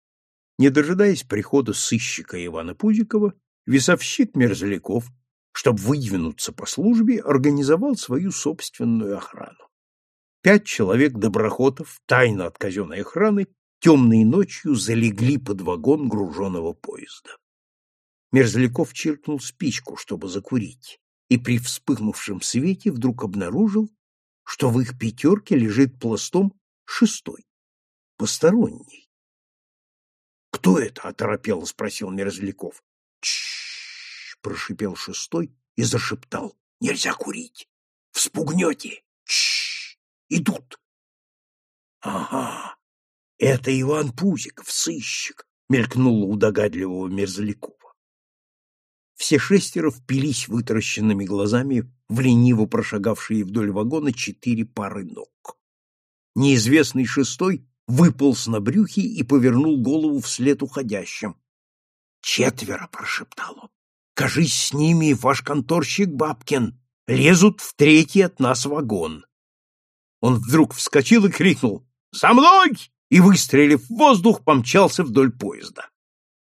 Speaker 1: не дожидаясь прихода сыщика Ивана Пузикова, весовщик Мерзляков, чтобы выдвинуться по службе, организовал свою собственную охрану. Пять человек-доброхотов, тайно от казенной охраны, темной ночью залегли под вагон груженного поезда. Мерзляков чиркнул спичку, чтобы закурить, и при вспыхнувшем свете вдруг обнаружил, что в их пятерке лежит пластом шестой, посторонний. «Кто это?» — оторопело спросил Мерзляков. «Тш-ш-ш!» прошипел шестой и зашептал. «Нельзя курить! Вспугнете! Тш-ш-ш!» Идут. Ага, это Иван Пузиков, сыщик, мелькнуло у догадливого Мерзлякова. Все шестеро впились вытаращенными глазами в лениво прошагавшие вдоль вагона четыре пары ног. Неизвестный шестой выполз на брюхе и повернул голову вслед уходящим. «Четверо!» — прошептал он. «Кажись, с ними ваш конторщик Бабкин. Лезут в третий от нас вагон. Он вдруг вскочил и крикнул «За мной!» и, выстрелив в воздух, помчался вдоль поезда.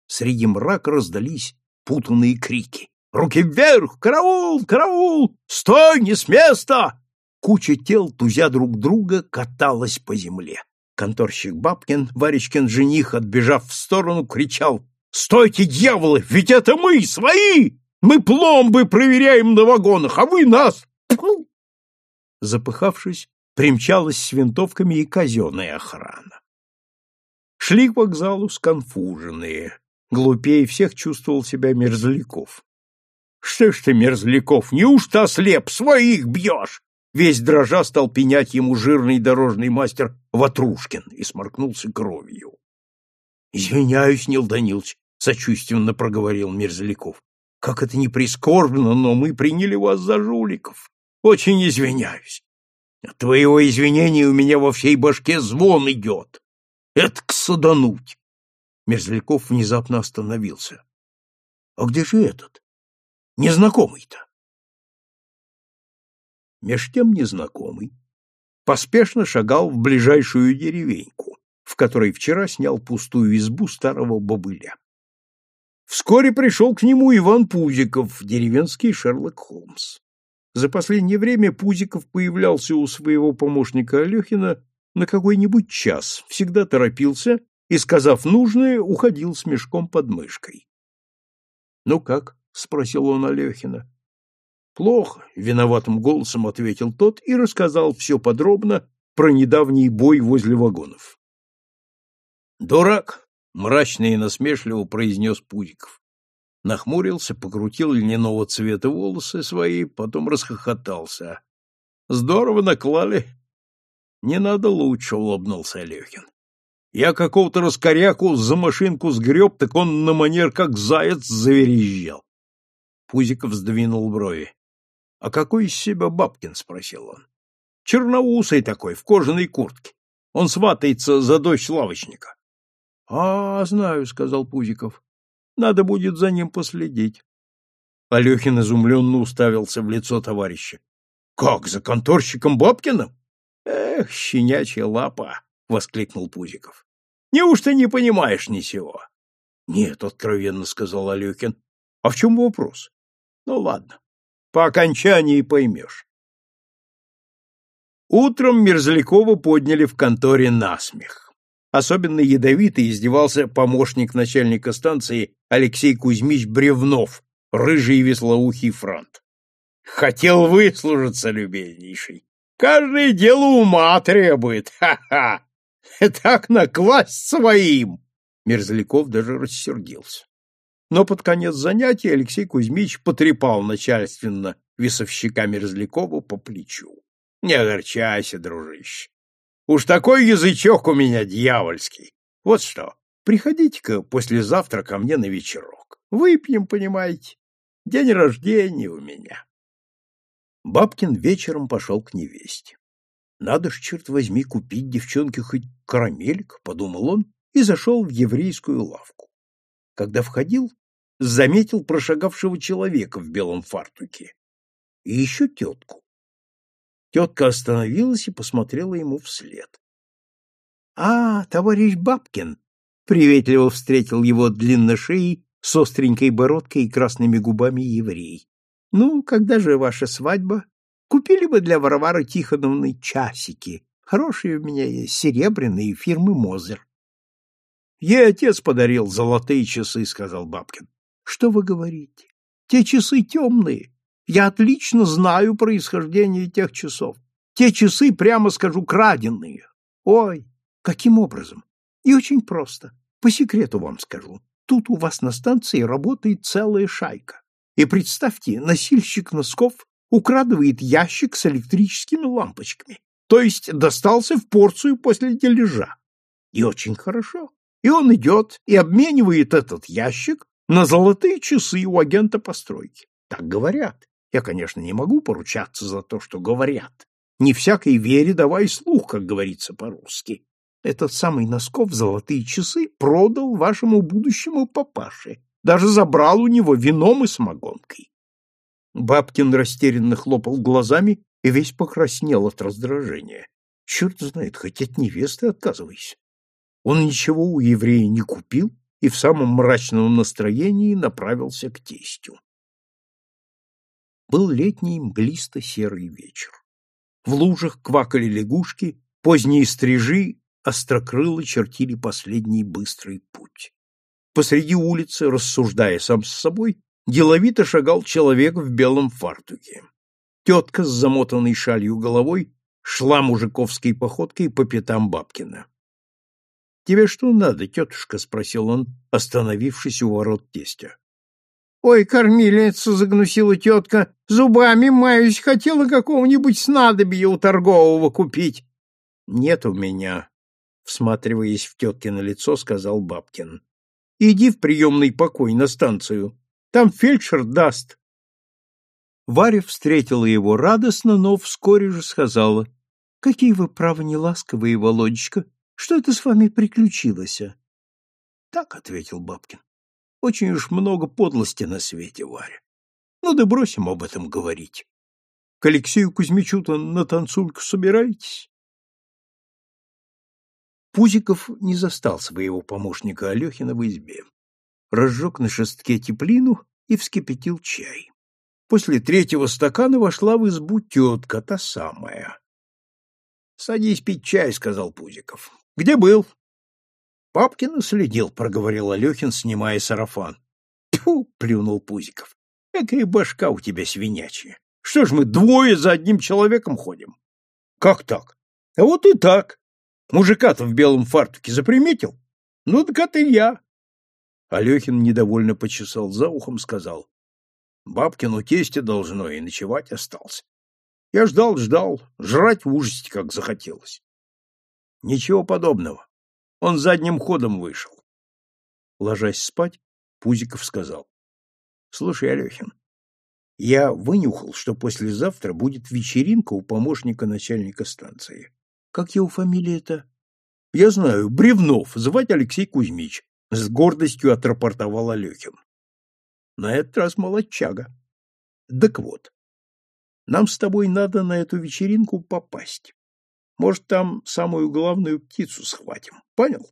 Speaker 1: Среди мрака раздались путанные крики. «Руки вверх! Караул! Караул! Стой! Не с места!» Куча тел, тузя друг друга, каталась по земле. Конторщик Бабкин, Варечкин жених, отбежав в сторону, кричал «Стойте, дьяволы! Ведь это мы, свои! Мы пломбы проверяем на вагонах, а вы нас!» Запыхавшись, примчалась с винтовками и казенная охрана. Шли к вокзалу сконфуженные. Глупее всех чувствовал себя Мерзляков. — Что ж ты, Мерзляков, неужто ослеп? Своих бьешь! Весь дрожа стал пенять ему жирный дорожный мастер Ватрушкин и сморкнулся кровью. — Извиняюсь, Нил Данилович, — сочувственно проговорил Мерзляков. — Как это не прискорбно, но мы приняли вас за жуликов. Очень извиняюсь. От твоего извинения у меня во всей башке звон идет. Это к садануть. Мерзляков внезапно остановился. А где же этот? Незнакомый-то. Меж тем незнакомый поспешно шагал в ближайшую деревеньку, в которой вчера снял пустую избу старого бобыля. Вскоре пришел к нему Иван Пузиков, деревенский Шерлок Холмс. За последнее время Пузиков появлялся у своего помощника Алехина на какой-нибудь час, всегда торопился и, сказав нужное, уходил с мешком под мышкой. — Ну как? — спросил он Алехина. — Плохо, — виноватым голосом ответил тот и рассказал все подробно про недавний бой возле вагонов. — Дурак! — мрачно и насмешливо произнес Пузиков. Нахмурился, покрутил льняного цвета волосы свои, потом расхохотался. — Здорово наклали. — Не надо лучше, — улыбнулся Алехин. Я какого-то раскоряку за машинку сгреб, так он на манер как заяц заверещал. Пузиков сдвинул брови. — А какой из себя Бабкин? — спросил он. — Черноусый такой, в кожаной куртке. Он сватается за дочь лавочника. — А, знаю, — сказал Пузиков. — Надо будет за ним последить. Алехин изумленно уставился в лицо товарища. — Как, за конторщиком Бабкиным? — Эх, щенячья лапа! — воскликнул Пузиков. — Неужто не понимаешь ничего? — Нет, — откровенно сказал Алехин. — А в чем вопрос? — Ну, ладно. По окончании поймешь. Утром Мерзлякова подняли в конторе насмех. Особенно ядовито издевался помощник начальника станции Алексей Кузьмич Бревнов, рыжий веслоухий франт. Хотел выслужиться, любезнейший. Каждое дело ума требует. Ха-ха! Так накласть своим! Мерзляков даже рассердился. Но под конец занятия Алексей Кузьмич потрепал начальственно весовщика Мерзлякова по плечу. — Не огорчайся, дружище. Уж такой язычок у меня дьявольский. Вот что, приходите-ка послезавтра ко мне на вечерок. Выпьем, понимаете. День рождения у меня. Бабкин вечером пошел к невесте. Надо ж, черт возьми, купить девчонке хоть карамельк, — подумал он и зашел в еврейскую лавку. Когда входил, заметил прошагавшего человека в белом фартуке и еще тетку. Тетка остановилась и посмотрела ему вслед. — А, товарищ Бабкин! — приветливо встретил его длинношеей с остренькой бородкой и красными губами еврей. — Ну, когда же ваша свадьба? Купили бы для Варвары Тихоновны часики. Хорошие у меня есть, серебряные, фирмы Мозер. — Ей отец подарил золотые часы, — сказал Бабкин. — Что вы говорите? Те часы темные. Я отлично знаю происхождение тех часов. Те часы, прямо скажу, краденные. Ой, каким образом? И очень просто. По секрету вам скажу. Тут у вас на станции работает целая шайка. И представьте, носильщик носков украдывает ящик с электрическими лампочками, то есть достался в порцию после дележа. И очень хорошо. И он идет и обменивает этот ящик на золотые часы у агента постройки. Так говорят. Я, конечно, не могу поручаться за то, что говорят. Не всякой вере давай слух, как говорится по-русски. Этот самый Носков золотые часы продал вашему будущему папаше. Даже забрал у него вином и самогонкой. Бабкин растерянно хлопал глазами и весь покраснел от раздражения. Черт знает, хоть от невесты отказывайся. Он ничего у еврея не купил и в самом мрачном настроении направился к тестю. Был летний мглисто-серый вечер. В лужах квакали лягушки, поздние стрижи острокрыло чертили последний быстрый путь. Посреди улицы, рассуждая сам с собой, деловито шагал человек в белом фартуке. Тетка с замотанной шалью головой шла мужиковской походкой по пятам Бабкина. — Тебе что надо, тетушка? — спросил он, остановившись у ворот тестя. — Ой, кормилица, — загнусила тетка, — зубами маюсь, хотела какого-нибудь снадобья у торгового купить. — Нет у меня, — всматриваясь в теткино лицо, сказал Бабкин. — Иди в приемный покой на станцию. Там фельдшер даст. Варя встретила его радостно, но вскоре же сказала, — Какие вы, право, неласковые, Володечка! Что это с вами приключилось? Так, — ответил Бабкин, — очень уж много подлости на свете, Варя. Ну да бросим об этом говорить. К Алексею Кузьмичу-то на танцульку собираетесь? Пузиков не застал своего помощника Алехина в избе разжег на шестке теплину и вскипятил чай. После третьего стакана вошла в избу тетка, та самая. — Садись пить чай, — сказал Пузиков. — Где был? — Папкин следил, — проговорил Алехин, снимая сарафан. — Тьфу, плюнул Пузиков. Какая башка у тебя свинячья. Что ж мы двое за одним человеком ходим? Как так? А вот и так. Мужика-то в белом фартуке заприметил? Ну так это я. Алехин недовольно почесал за ухом, сказал. Бабкину тесте должно и ночевать остался. Я ждал, ждал, жрать в ужасе как захотелось. Ничего подобного. Он задним ходом вышел. Ложась спать, Пузиков сказал. — Слушай, Алехин, я вынюхал, что послезавтра будет вечеринка у помощника начальника станции. Как его фамилия-то? — Я знаю, Бревнов, звать Алексей Кузьмич, — с гордостью отрапортовал Алехин. На этот раз молодчага. Так вот, нам с тобой надо на эту вечеринку попасть. Может, там самую главную птицу схватим. Понял?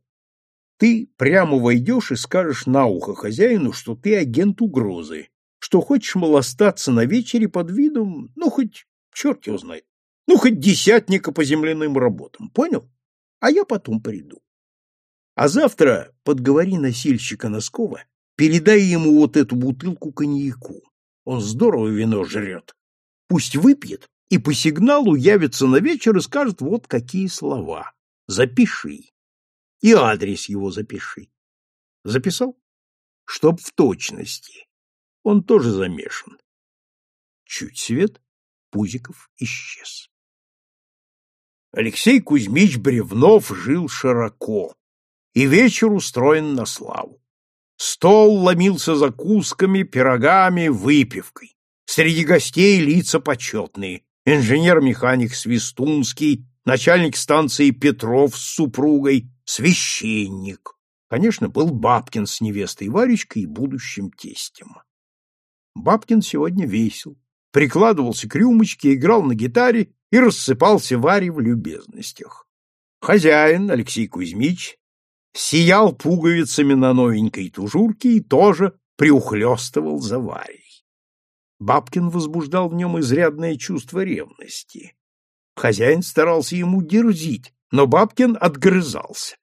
Speaker 1: Ты прямо войдешь и скажешь на ухо хозяину, что ты агент угрозы, что хочешь, мол, остаться на вечере под видом, ну, хоть, черт его знает, ну, хоть десятника по земляным работам. Понял? А я потом приду. А завтра подговори носильщика Носкова, передай ему вот эту бутылку коньяку. Он здорово вино жрет. Пусть выпьет и по сигналу явится на вечер и скажет вот какие слова. Запиши. И адрес его запиши. Записал? Чтоб в точности. Он тоже замешан. Чуть свет, Пузиков исчез. Алексей Кузьмич Бревнов жил широко, и вечер устроен на славу. Стол ломился закусками, пирогами, выпивкой. Среди гостей лица почетные. Инженер-механик Свистунский, начальник станции Петров с супругой, священник. Конечно, был Бабкин с невестой Варечкой и будущим тестем. Бабкин сегодня весел, прикладывался к рюмочке, играл на гитаре и рассыпался Варе в любезностях. Хозяин, Алексей Кузьмич, сиял пуговицами на новенькой тужурке и тоже приухлёстывал за Варей. Бабкин возбуждал в нем изрядное чувство ревности. Хозяин старался ему дерзить, но Бабкин отгрызался.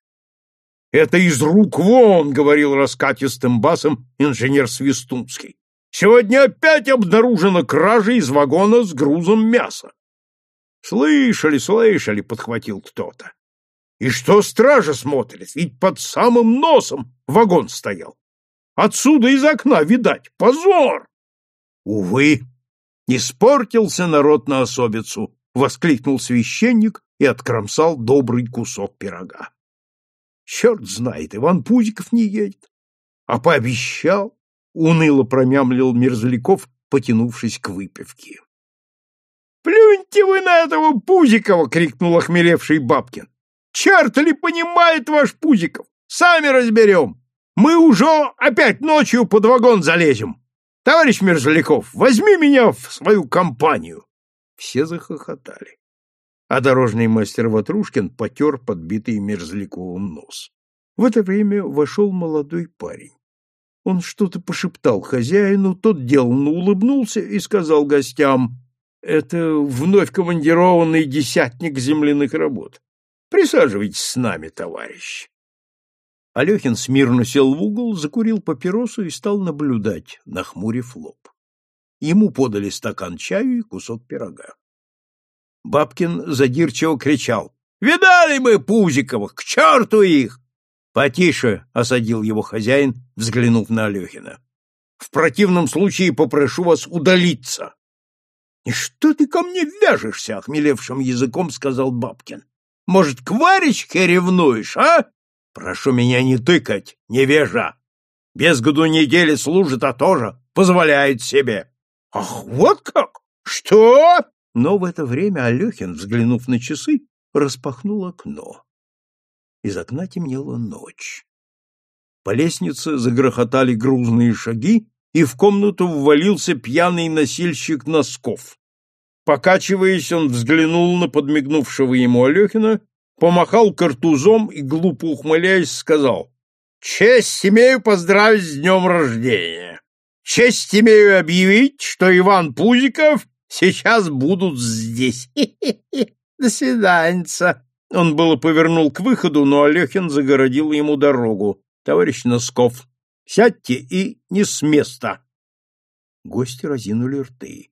Speaker 1: «Это из рук вон!» — говорил раскатистым басом инженер Свистунский. «Сегодня опять обнаружена кража из вагона с грузом мяса». «Слышали, слышали!» — подхватил кто-то. «И что стража смотрит? Ведь под самым носом вагон стоял. Отсюда из окна, видать, позор!» Увы, испортился народ на особицу, воскликнул священник и откромсал добрый кусок пирога. Черт знает, Иван Пузиков не едет. А пообещал, уныло промямлил Мерзляков, потянувшись к выпивке. «Плюньте вы на этого Пузикова!» — крикнул охмелевший Бабкин. «Черт ли понимает ваш Пузиков? Сами разберем! Мы уже опять ночью под вагон залезем!» Товарищ Мерзляков, возьми меня в свою компанию. Все захохотали. А дорожный мастер Ватрушкин потер подбитый Мерзляковым нос. В это время вошел молодой парень. Он что-то пошептал хозяину, тот деланно улыбнулся и сказал гостям, «Это вновь командированный десятник земляных работ. Присаживайтесь с нами, товарищ». Алехин смирно сел в угол, закурил папиросу и стал наблюдать, нахмурив лоб. Ему подали стакан чаю и кусок пирога. Бабкин задирчиво кричал. «Видали мы Пузиковых! К черту их!» «Потише!» — осадил его хозяин, взглянув на Алехина. «В противном случае попрошу вас удалиться!» «И что ты ко мне вяжешься?» — охмелевшим языком сказал Бабкин. «Может, к Варечке ревнуешь, а? Прошу меня не тыкать, невежа. Без году недели служит, а тоже позволяет себе. Ах, вот как? Что? Но в это время Алехин, взглянув на часы, распахнул окно. Из окна темнела ночь. По лестнице загрохотали грузные шаги, и в комнату ввалился пьяный носильщик носков. Покачиваясь, он взглянул на подмигнувшего ему Алехина помахал картузом и, глупо ухмыляясь, сказал, «Честь имею поздравить с днем рождения! Честь имею объявить, что Иван Пузиков сейчас будут здесь! До свиданьца!» Он было повернул к выходу, но Алехин загородил ему дорогу. «Товарищ Носков, Сядьте и не с места. Гости разинули рты.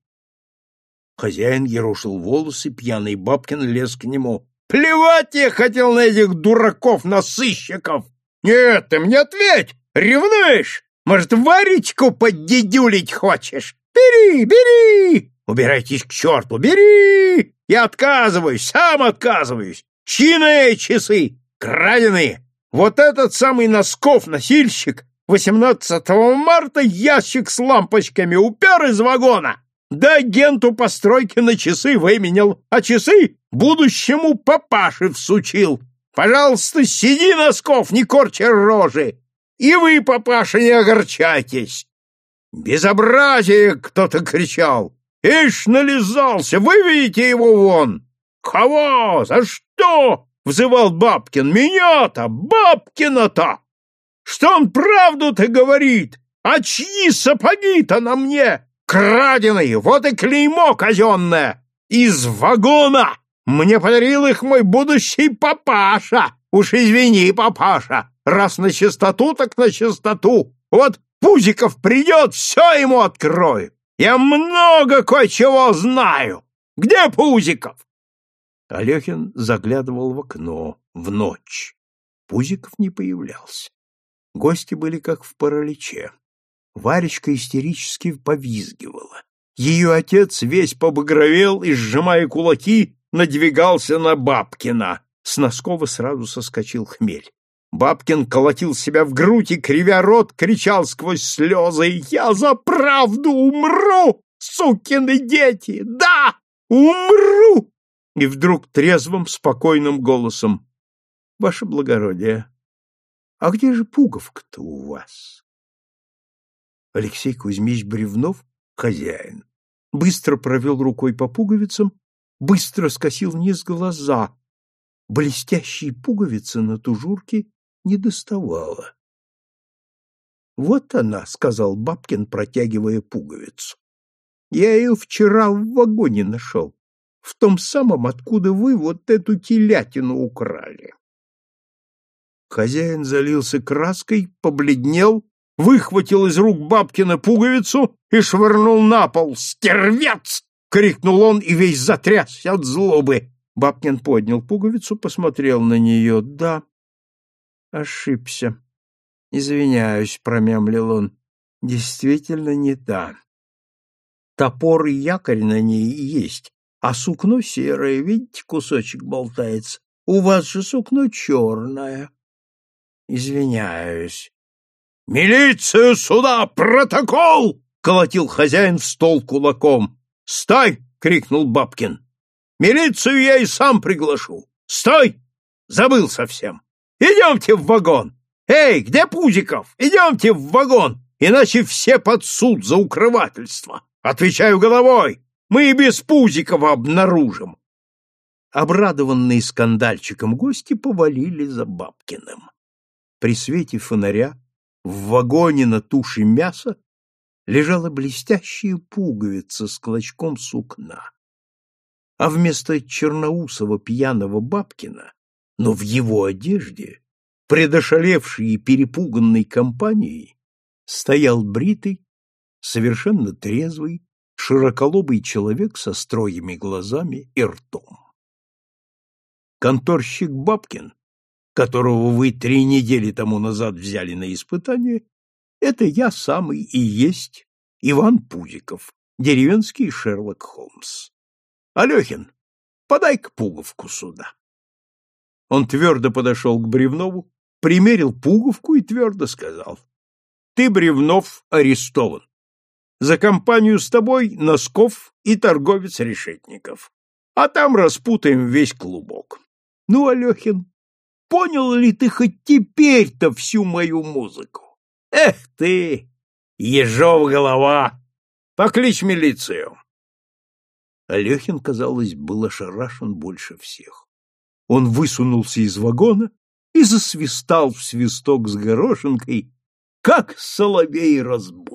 Speaker 1: Хозяин ерошил волосы, пьяный Бабкин лез к нему. «Плевать я хотел на этих дураков-насыщиков! Нет, ты мне ответь! Ревнуешь? Может, Варечку поддедюлить хочешь? Бери, бери! Убирайтесь к черту, бери! Я отказываюсь, сам отказываюсь! Чиные часы! Краденые! Вот этот самый Носков, носильщик, 18 марта ящик с лампочками упер из вагона, да агенту постройки на часы выменял, а часы будущему папаше всучил. Пожалуйста, сиди, Носков, не корчи рожи, и вы, папаша, не огорчайтесь. Безобразие, кто-то кричал. Ишь, нализался, выведите его вон. Кого? За что? Взывал Бабкин. Меня-то, Бабкина-то! Что он правду-то говорит? А чьи сапоги-то на мне? Краденые, вот и клеймо казенное! Из вагона! Мне подарил их мой будущий папаша! Уж извини, папаша, раз на чистоту, так на чистоту. Вот Пузиков придет, все ему открою. Я много кое-чего знаю. Где Пузиков? Алехин заглядывал в окно в ночь. Пузиков не появлялся. Гости были как в параличе. Варечка истерически повизгивала. Ее отец весь побагровел и, сжимая кулаки, надвигался на Бабкина. С Носкова сразу соскочил хмель. Бабкин колотил себя в грудь и, кривя рот, кричал сквозь слезы «Я за правду умру, сукины дети! Да, умру!» И вдруг трезвым, спокойным голосом «Ваше благородие, а где же пуговка-то у вас? Алексей Кузьмич Бревнов, хозяин, быстро провел рукой по пуговицам, быстро скосил вниз глаза. Блестящие пуговицы на тужурке не доставала. «Вот она», — сказал Бабкин, протягивая пуговицу. «Я ее вчера в вагоне нашел, в том самом, откуда вы вот эту телятину украли». Хозяин залился краской, побледнел, выхватил из рук Бабкина пуговицу и швырнул на пол. «Стервец!» — крикнул он и весь затрясся от злобы. Бабкин поднял пуговицу, посмотрел на нее. «Да, ошибся. Извиняюсь», — промямлил он. «Действительно не та. Топор и якорь на ней есть, а сукно серое, видите, кусочек болтается. У вас же сукно черное». Извиняюсь. Милицию сюда! Протокол! Колотил хозяин в стол кулаком. Стой! крикнул Бабкин. Милицию я и сам приглашу. Стой! Забыл совсем. Идемте в вагон. Эй, где Пузиков? Идемте в вагон, иначе все под суд за укрывательство. Отвечаю головой. Мы и без Пузикова обнаружим. Обрадованные скандальчиком гости повалили за Бабкиным. При свете фонаря в вагоне на туше мяса лежала блестящая пуговица с клочком сукна. А вместо черноусого пьяного Бабкина, но в его одежде, предошалевшей и перепуганной компанией, стоял бритый, совершенно трезвый, широколобый человек со строгими глазами и ртом. Конторщик Бабкин которого вы три недели тому назад взяли на испытание, это я самый и есть Иван Пузиков, деревенский Шерлок Холмс. Алехин, подай-ка пуговку сюда. Он твердо подошел к Бревнову, примерил пуговку и твердо сказал. Ты, Бревнов, арестован. За компанию с тобой Носков и торговец Решетников. А там распутаем весь клубок. Ну, Алехин, понял ли ты хоть теперь-то всю мою музыку? Эх ты, ежов голова! Покличь милицию!» Алехин, казалось, был ошарашен больше всех. Он высунулся из вагона и засвистал в свисток с горошинкой, как соловей разбух.